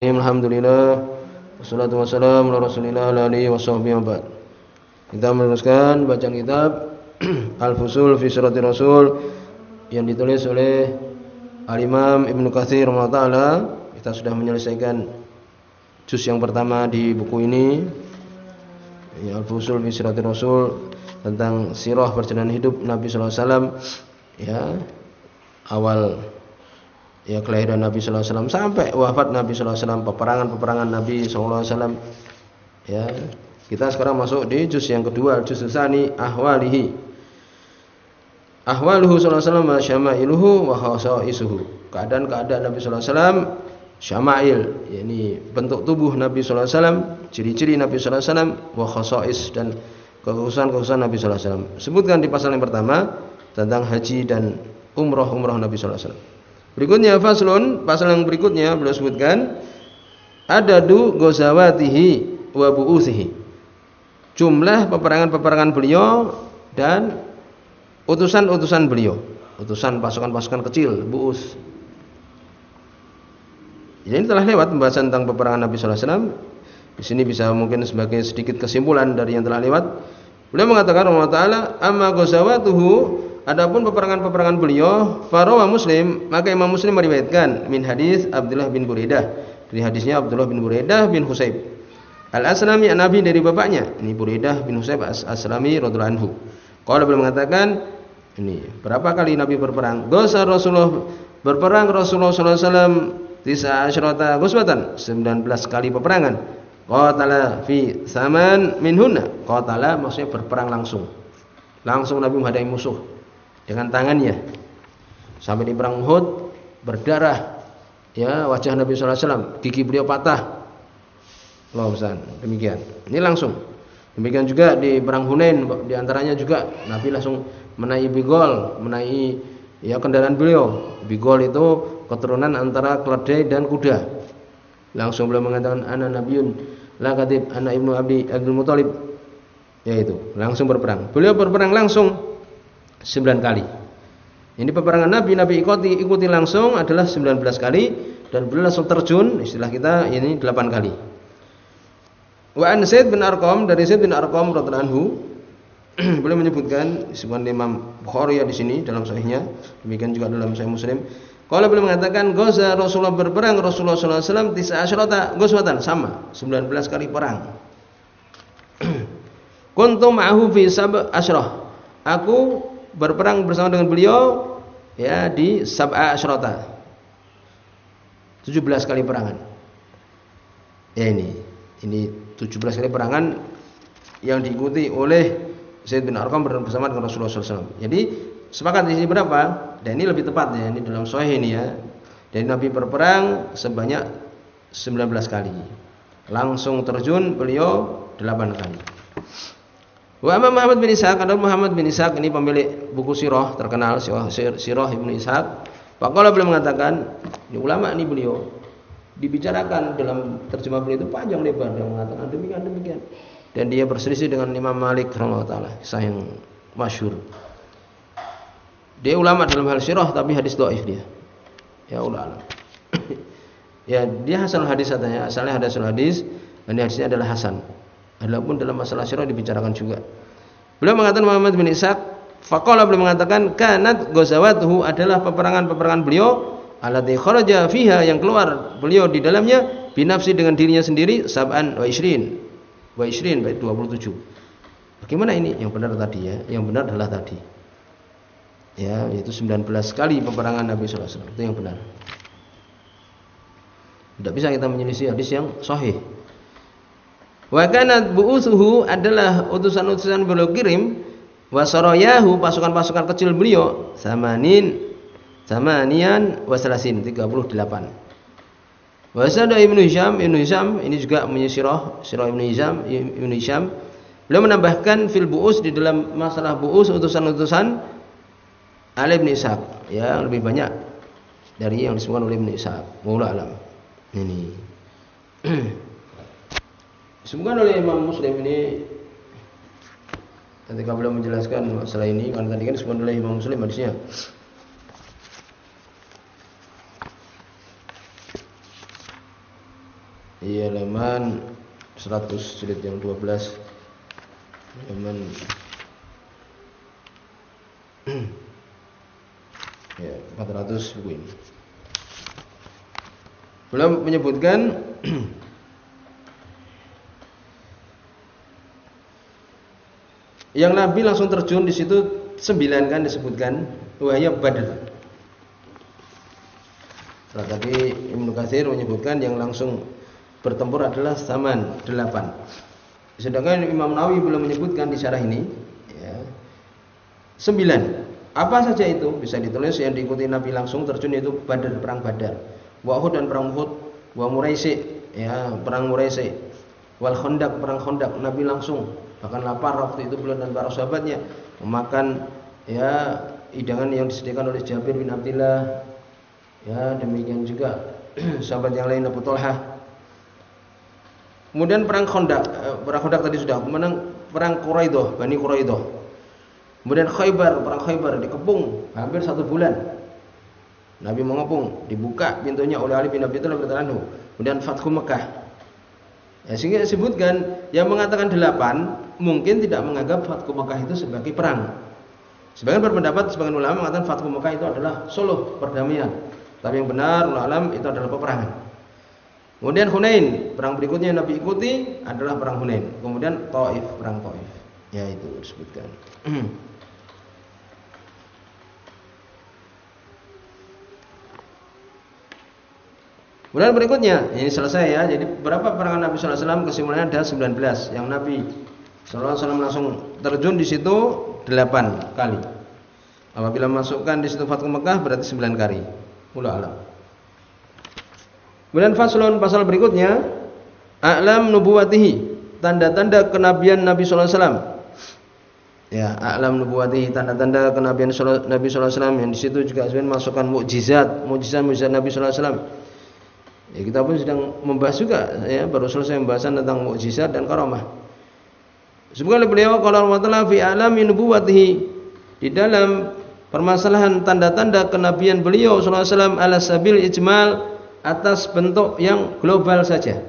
Alhamdulillah. Wassalatu wassalamu ala rasulillah alihi wa sahbihi wa Kita meneruskan bacaan kitab Al-Fusul fi Surati Rasul yang ditulis oleh Al-Imam Ibnu Katsir taala. Kita sudah menyelesaikan juz yang pertama di buku ini ya, Al-Fusul fi Surati Rasul tentang sirah perjalanan hidup Nabi sallallahu alaihi wasallam ya. Awal ya kelahiran Nabi sallallahu alaihi wasallam sampai wafat Nabi sallallahu alaihi wasallam, peperangan-peperangan Nabi sallallahu alaihi wasallam. Ya. Kita sekarang masuk di juz yang kedua, juz tsani ahwalihi. Ahwaluhu sallallahu alaihi wasallam wa syama'iluhu wa khasaisuhu. Keadaan-keadaan Nabi sallallahu alaihi wasallam syama'il, yakni bentuk tubuh Nabi sallallahu alaihi wasallam, ciri-ciri Nabi sallallahu alaihi wasallam wa khasais dan kekhususan-kekhususan Nabi sallallahu alaihi wasallam. Sebutkan di pasal yang pertama tentang haji dan umrah-umrah Nabi sallallahu alaihi wasallam. Berikutnya faslun, pasal yang berikutnya beliau sebutkan adadu ghazawatihi wa bu'usihi. Jumlah peperangan-peperangan beliau dan utusan-utusan beliau. Utusan pasukan-pasukan kecil, bu'us. Jadi ini telah lewat pembahasan tentang peperangan Nabi sallallahu alaihi wasallam. Di sini bisa mungkin sebagai sedikit kesimpulan dari yang telah lewat. Beliau mengatakan Allah Taala amma ghazawatuhu Adapun peperangan-peperangan beliau, farawa Muslim, maka Imam Muslim meriwayatkan min hadis Abdullah bin Buraidah. Dari hadisnya Abdullah bin Buraidah bin Husayb. Al-Aslami Nabi dari bapaknya. Ini Buraidah bin Husayb As-Aslami radhiyallahu anhu. Qala beliau mengatakan ini berapa kali Nabi berperang? Gosar Rasulullah berperang Rasulullah sallallahu alaihi wasallam tisa asyrata ghuswatan, 19 kali peperangan. Qatala fi saman minhunna. Qatala maksudnya berperang langsung. Langsung Nabi menghadapi musuh dengan tangannya. Sampai di perang Uhud berdarah ya wajah Nabi sallallahu alaihi wasallam gigi beliau patah. Allah demikian. Ini langsung. Demikian juga di perang Hunain di antaranya juga Nabi langsung menaiki bigol menaiki ya kendaraan beliau. Bigol itu keturunan antara keledai dan kuda. Langsung beliau mengatakan ana nabiun la katib ana ibnu abdi abdul mutalib yaitu langsung berperang. Beliau berperang langsung Sembilan kali. Ini peperangan Nabi, Nabi ikuti ikuti langsung adalah sembilan belas kali dan beliau langsung terjun, istilah kita ini delapan kali. Wa an Zaid bin Arqam dari Zaid bin Arqam radhiyallahu anhu beliau menyebutkan disebutkan Imam Bukhari ya di sini dalam sahihnya, demikian juga dalam Sahih Muslim. Kalau beliau mengatakan Gaza Rasulullah berperang Rasulullah sallallahu alaihi wasallam tisa asyrata ghazwatan sama 19 kali perang. Kuntum ma'ahu fi sab asyrah. Aku berperang bersama dengan beliau ya di Sab'a Asyrata. 17 kali perangan. Ya ini. Ini 17 kali perangan yang diikuti oleh Zaid bin Arqam bersama dengan Rasulullah SAW. Jadi sepakat di sini berapa? Dan ini lebih tepat ya, ini dalam Sahih ini ya. Dan Nabi berperang sebanyak 19 kali. Langsung terjun beliau 8 kali. Wa Imam Muhammad bin Ishaq ada Muhammad bin Ishaq ini pemilik buku sirah terkenal sirah, Ibnu Ishaq. Faqala beliau mengatakan, ini ulama ini beliau dibicarakan dalam terjemah beliau itu panjang lebar dia mengatakan demikian demikian. Dan dia berselisih dengan Imam Malik rahimahullah taala, kisah yang masyhur. Dia ulama dalam hal sirah tapi hadis dhaif dia. Ya ulama. ya dia hasan hadis katanya, asalnya hadis hadis dan hadisnya adalah hasan. Adapun dalam masalah sirah dibicarakan juga. Beliau mengatakan Muhammad bin Ishaq, faqala beliau mengatakan kanat ghazawatuhu adalah peperangan-peperangan beliau alladzi kharaja fiha yang keluar beliau di dalamnya binafsi dengan dirinya sendiri sab'an wa isrin. Wa isrin baik 27. Bagaimana ini? Yang benar tadi ya. Yang benar adalah tadi. Ya, yaitu 19 kali peperangan Nabi sallallahu alaihi wasallam. Itu yang benar. Tidak bisa kita menyelisih hadis yang sahih. Wa bu'usuhu adalah utusan-utusan beliau kirim wa pasukan-pasukan kecil beliau samanin samanian wa salasin 38. Wa sada Ibnu Hisham, Ibnu Hisham ini juga menyisirah sirah Ibnu Hisham, Ibnu Hisham beliau menambahkan fil bu'us di dalam masalah bu'us utusan-utusan Ali bin Ishaq ya lebih banyak dari yang disebutkan oleh Ibnu Ishaq. Wallahu alam. Ini Disebutkan oleh Imam Muslim ini ketika beliau menjelaskan masalah ini karena tadi kan disebutkan oleh Imam Muslim hadisnya. Iya halaman 100 jilid yang 12 halaman ya 400 buku ini. Belum menyebutkan yang Nabi langsung terjun di situ sembilan kan disebutkan wahya Badr. Nah, tadi Ibnu Katsir menyebutkan yang langsung bertempur adalah Saman delapan. Sedangkan Imam Nawawi belum menyebutkan di syarah ini ya, sembilan. Apa saja itu bisa ditulis yang diikuti Nabi langsung terjun yaitu Badar perang Badar, Wahud dan perang Uhud, wa Muraisi ya perang Muraisi, wal Khandaq perang Khandaq Nabi langsung bahkan lapar waktu itu beliau dan para sahabatnya memakan ya hidangan yang disediakan oleh Jabir bin Abdullah ya demikian juga sahabat yang lain Abu Talha Kemudian perang Khandaq, eh, perang Khandaq tadi sudah. Kemudian perang Quraidah, Bani Quraidah. Kemudian Khaybar, perang Khaybar dikepung hampir satu bulan. Nabi mengepung, dibuka pintunya oleh Ali bin Abi Thalib radhiyallahu Kemudian Fathu Mekah. Ya, sehingga disebutkan yang mengatakan delapan mungkin tidak menganggap Fathu Mekah itu sebagai perang. Sebagian berpendapat sebagian ulama mengatakan Fathu Mekah itu adalah suluh perdamaian. Tapi yang benar ulama itu adalah peperangan. Kemudian Hunain, perang berikutnya yang Nabi ikuti adalah perang Hunain. Kemudian Taif, perang Taif. Ya itu disebutkan. Kemudian berikutnya, ini selesai ya. Jadi berapa perangan Nabi sallallahu alaihi wasallam kesimpulannya ada 19 yang Nabi sallallahu alaihi wasallam langsung terjun di situ 8 kali. Apabila masukkan di situ Fathu Mekah berarti 9 kali. Mula alam. Kemudian faslon pasal berikutnya a'lam nubuwatihi, tanda-tanda kenabian Nabi sallallahu alaihi wasallam. Ya, a'lam nubuwatihi, tanda-tanda kenabian Nabi sallallahu alaihi wasallam yang di situ juga sebenarnya masukkan mukjizat, mukjizat-mukjizat Nabi sallallahu alaihi wasallam. Ya, kita pun sedang membahas juga ya, baru selesai pembahasan tentang mukjizat dan karamah. Semoga beliau kalau Allah fi a'lami nubuwatihi di dalam permasalahan tanda-tanda kenabian beliau sallallahu alaihi wasallam ala sabil ijmal atas bentuk yang global saja.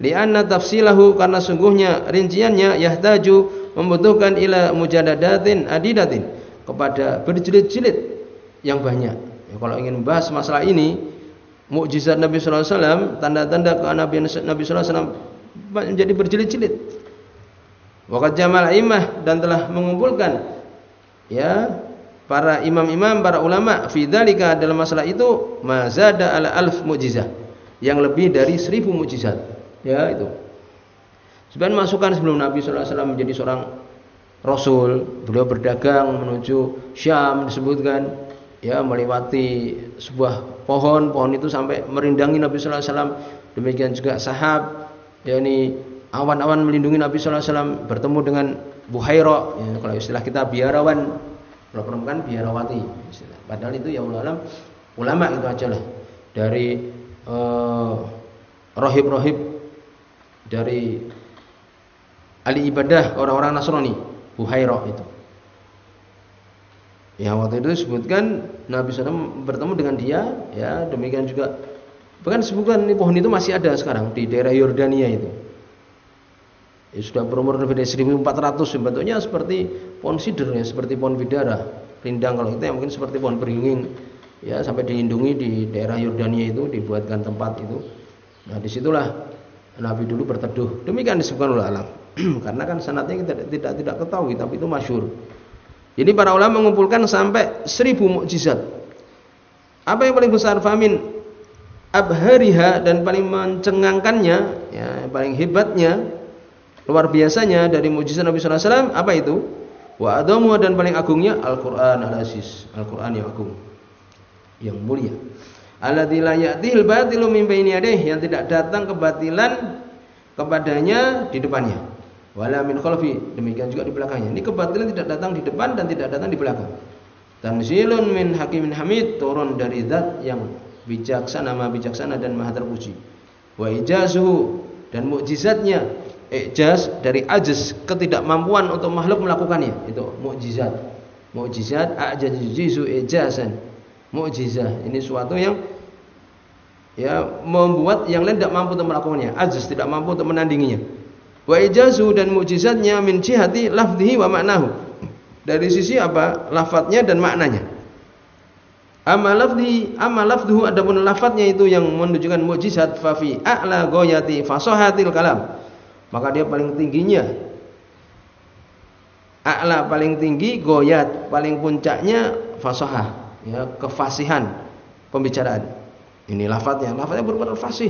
Lianna tafsilahu karena sungguhnya rinciannya yahtaju membutuhkan ila mujadadatin adidatin kepada berjilid-jilid yang banyak. Ya, kalau ingin membahas masalah ini, mukjizat Nabi sallallahu alaihi wasallam, tanda-tanda kenabian Nabi sallallahu alaihi wasallam menjadi berjilid-jilid. Waqad jamal imah dan telah mengumpulkan ya para imam-imam, para ulama fidzalika dalam masalah itu mazada ala alf mukjizah yang lebih dari seribu mukjizat. Ya itu. Sebenarnya masukan sebelum Nabi sallallahu alaihi wasallam menjadi seorang rasul, beliau berdagang menuju Syam disebutkan ya melewati sebuah pohon, pohon itu sampai merindangi Nabi sallallahu alaihi wasallam. Demikian juga sahab yakni awan-awan melindungi Nabi sallallahu alaihi wasallam bertemu dengan Buhaira ya, kalau istilah kita biarawan kalau perempuan biarawati. Padahal itu ya ulama ulama itu aja lah dari uh, rohib-rohib dari ahli ibadah orang-orang Nasrani Buhairah itu. Ya waktu itu disebutkan Nabi SAW bertemu dengan dia, ya demikian juga bahkan sebutkan ini pohon itu masih ada sekarang di daerah Yordania itu. Ya, sudah berumur lebih dari 1400 bentuknya seperti pohon sider ya, seperti pohon bidara. Rindang kalau itu ya mungkin seperti pohon beringin ya sampai dilindungi di daerah Yordania itu dibuatkan tempat itu. Nah, di situlah Nabi dulu berteduh. Demikian disebutkan oleh alam. Karena kan sanatnya kita tidak tidak ketahui tapi itu masyur. Jadi para ulama mengumpulkan sampai seribu mukjizat. Apa yang paling besar famin abhariha dan paling mencengangkannya ya paling hebatnya luar biasanya dari mujizat Nabi sallallahu alaihi wasallam apa itu? Wa adamu dan paling agungnya Al-Qur'an al-aziz, Al-Qur'an yang agung. Yang mulia. Alladzi la ya'tihil batilu baini yadayhi yang tidak datang kebatilan kepadanya di depannya. Wala min khalfi, demikian juga di belakangnya. Ini kebatilan tidak datang di depan dan tidak datang di belakang. Tanzilun min hakimin hamid, turun dari zat yang bijaksana, maha bijaksana dan maha terpuji. Wa ijazuhu dan mukjizatnya ijaz dari ajaz ketidakmampuan untuk makhluk melakukannya itu mukjizat mukjizat ajazu ijazan mukjizah ini suatu yang ya membuat yang lain tidak mampu untuk melakukannya, aziz tidak mampu untuk menandinginya. Wa ijazu dan mukjizatnya min jihati lafdhihi wa maknahu. Dari sisi apa? lafadznya dan maknanya. Amma lafdhi, amma lafdhuhu adapun lafadznya itu yang menunjukkan mukjizat fa fi a'la ghayati fasahatil kalam. Maka dia paling tingginya a'la paling tinggi goyat paling puncaknya fasahah ya kefasihan pembicaraan ini lafadznya lafadznya benar-benar fasih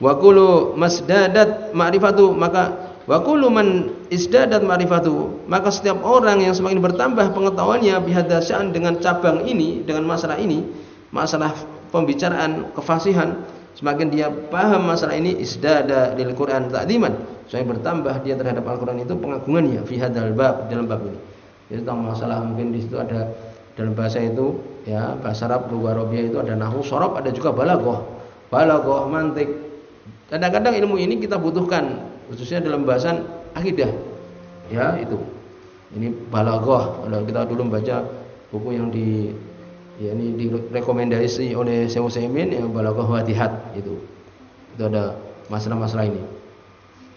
wa kullu masdadat ma'rifatu maka wa kullu man isdadat ma'rifatu maka setiap orang yang semakin bertambah pengetahuannya bihadasan dengan cabang ini dengan masalah ini masalah pembicaraan kefasihan semakin dia paham masalah ini isdada lil Quran ta'diman saya bertambah dia terhadap Al-Quran itu pengagungannya fi hadzal bab dalam bab ini. Itu tentang masalah mungkin di situ ada dalam bahasa itu ya bahasa Arab lugar itu ada nahu sorob ada juga balagoh balagoh mantik kadang-kadang ilmu ini kita butuhkan khususnya dalam bahasan akidah. Ya itu. Ini balagoh kalau kita dulu membaca buku yang di ya ini direkomendasi oleh Syekh Utsaimin yang balagoh wadihat itu. Itu ada masalah-masalah ini.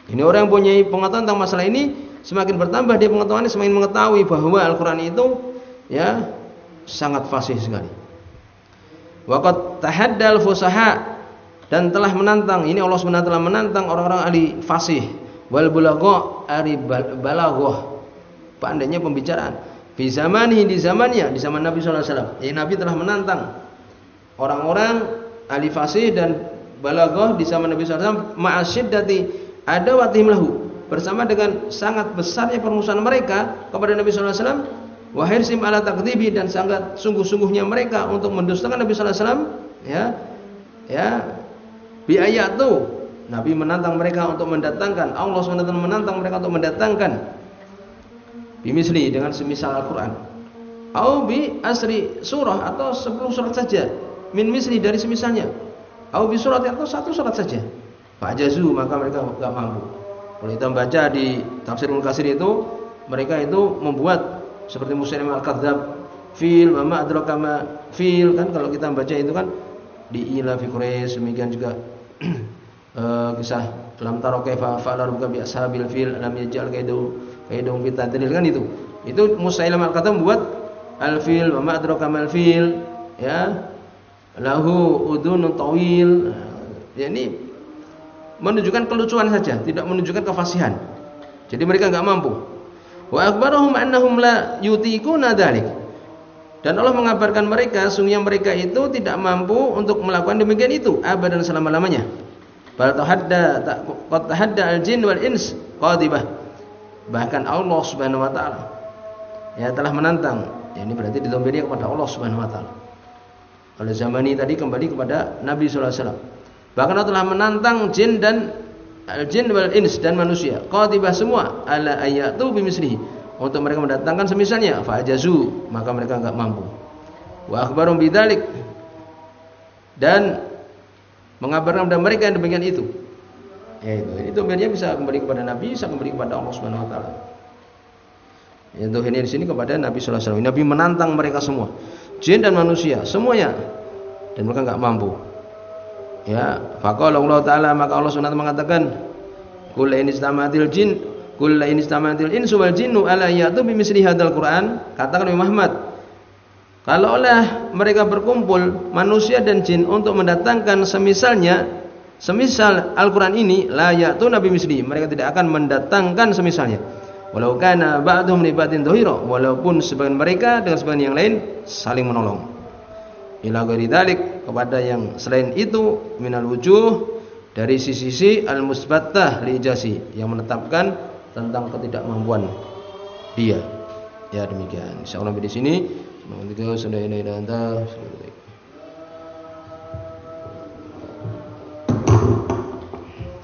Ini orang yang punya pengetahuan tentang masalah ini semakin bertambah dia pengetahuannya semakin mengetahui bahwa Al-Qur'an itu ya sangat fasih sekali. Waqat tahaddal fusaha dan telah menantang ini Allah SWT telah menantang orang-orang ahli fasih. Wal bulagha ari balaghah pandainya pembicaraan. Di zamani di zamannya di zaman Nabi sallallahu alaihi Nabi telah menantang orang-orang ahli fasih dan balaghah di zaman Nabi sallallahu alaihi wasallam. Ada watihim lahu. Bersama dengan sangat besarnya permusuhan mereka kepada Nabi sallallahu alaihi wasallam. Wa hirsim ala takdzibi dan sangat sungguh-sungguhnya mereka untuk mendustakan Nabi sallallahu alaihi ya ya bi ayatu Nabi menantang mereka untuk mendatangkan. Allah SWT menantang mereka untuk mendatangkan. Bimisli dengan semisal Al-Qur'an. Au bi asri surah atau 10 surat saja. Min misli dari semisalnya. Au bi surat atau satu surat saja. Fajazu maka mereka enggak mampu. Kalau kita baca di tafsir Al-Kasir itu mereka itu membuat seperti Muslim Al-Kadzab fil mama adraka ma fil. Kan kalau kita baca itu kan di ila fi demikian juga kisah dalam taro kaifa fa'ala rabbuka bi ashabil fil lam yaj'al kaidu kaidum fi kan itu. Itu Musailam Al-Kadzab membuat al-fil mama adraka mal fil ya lahu udunun tawil. Ya ini menunjukkan kelucuan saja, tidak menunjukkan kefasihan. Jadi mereka enggak mampu. Wa akhbarahum annahum la yutiquna dzalik. Dan Allah mengabarkan mereka sungguhnya mereka itu tidak mampu untuk melakukan demikian itu abadan selama-lamanya. Bal tahadda qad tahadda al-jin wal ins qadibah. Bahkan Allah Subhanahu wa taala ya telah menantang. Ya, ini berarti ditomberi kepada Allah Subhanahu wa taala. Kalau zaman ini tadi kembali kepada Nabi wasallam. Bahkan Allah telah menantang jin dan jin wal ins dan manusia. Qatibah semua ala ayatu bimislihi. Untuk mereka mendatangkan semisalnya fa'ajazu, maka mereka enggak mampu. Wa akhbarum bidzalik. Dan mengabarkan kepada mereka yang demikian itu. Ya itu. Biarnya bisa kembali kepada Nabi, bisa kembali kepada Allah Subhanahu wa taala. Itu ini di sini kepada Nabi sallallahu alaihi wasallam. Nabi menantang mereka semua, jin dan manusia, semuanya. Dan mereka enggak mampu. Ya, faqala Allah taala maka Allah Subhanahu mengatakan kul in istamatil jin kul in istamatil insu wal jinnu ala yatu bimisli hadzal Quran katakan Muhammad Kalaulah mereka berkumpul manusia dan jin untuk mendatangkan semisalnya semisal Al-Qur'an ini la yatu nabi misli mereka tidak akan mendatangkan semisalnya. Walau kana ba'dhum li ba'din walaupun sebagian mereka dengan sebagian yang lain saling menolong. Ila ghairi dalik kepada yang selain itu minal wujuh dari sisi-sisi al-musbattah li ijasi yang menetapkan tentang ketidakmampuan dia. Ya demikian. Insyaallah di sini. Nanti sudah ini dan